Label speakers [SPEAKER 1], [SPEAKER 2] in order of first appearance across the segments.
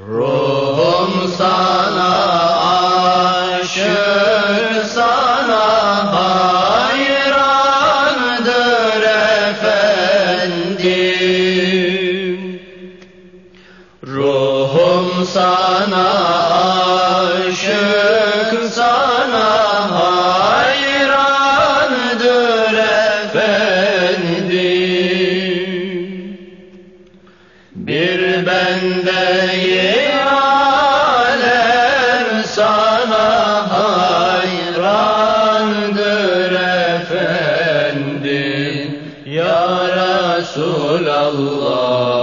[SPEAKER 1] Ruhum sana aşık sana hayrandır efendim. Ruhum sana aşık sana hayrandır efendim. Bir bendeyim Resulallah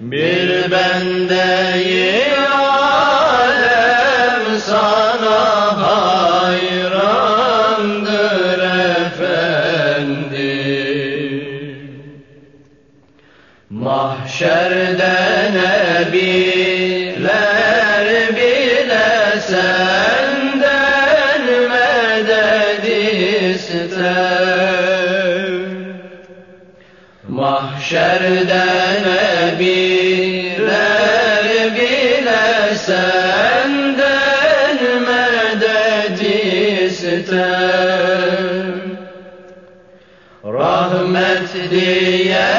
[SPEAKER 1] Bir bendeyim alem sana hayrandır efendim. Mahşerde nebiler Mahşerde nebiler bile senden medet ister. Rahmet diye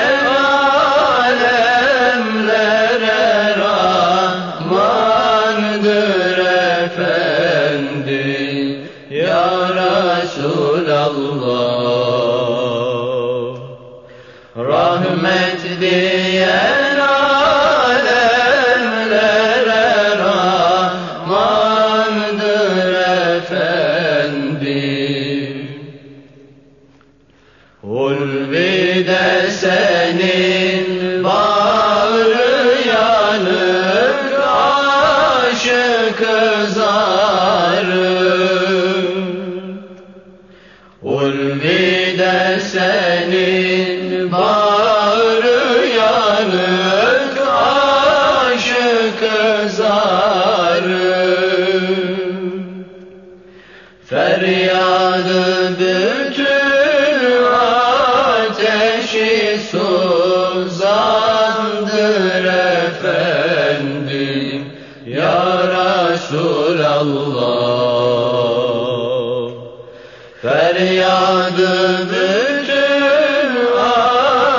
[SPEAKER 1] alemlere Rahmandır efendi. Ya Resulallah diyen alemlere Rahmandır efendim. Senin aşık zarım Ulvide senin Feryadı bütün ateşi suzandır efendim. Ya Resulallah. Feryadı bütün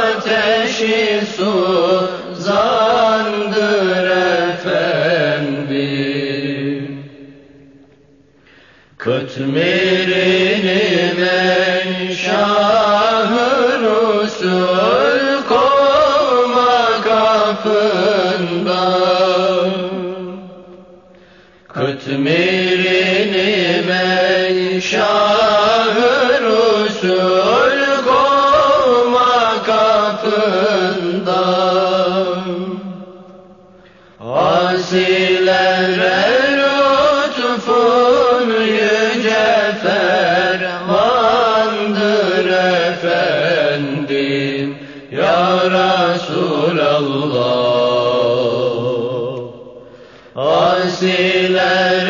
[SPEAKER 1] ateşi suzandır Kıtmirini menşahı Resul kovma kapında. Kıtmirini menşahı Resul kovma kapında efendim ya Resulallah. Asiler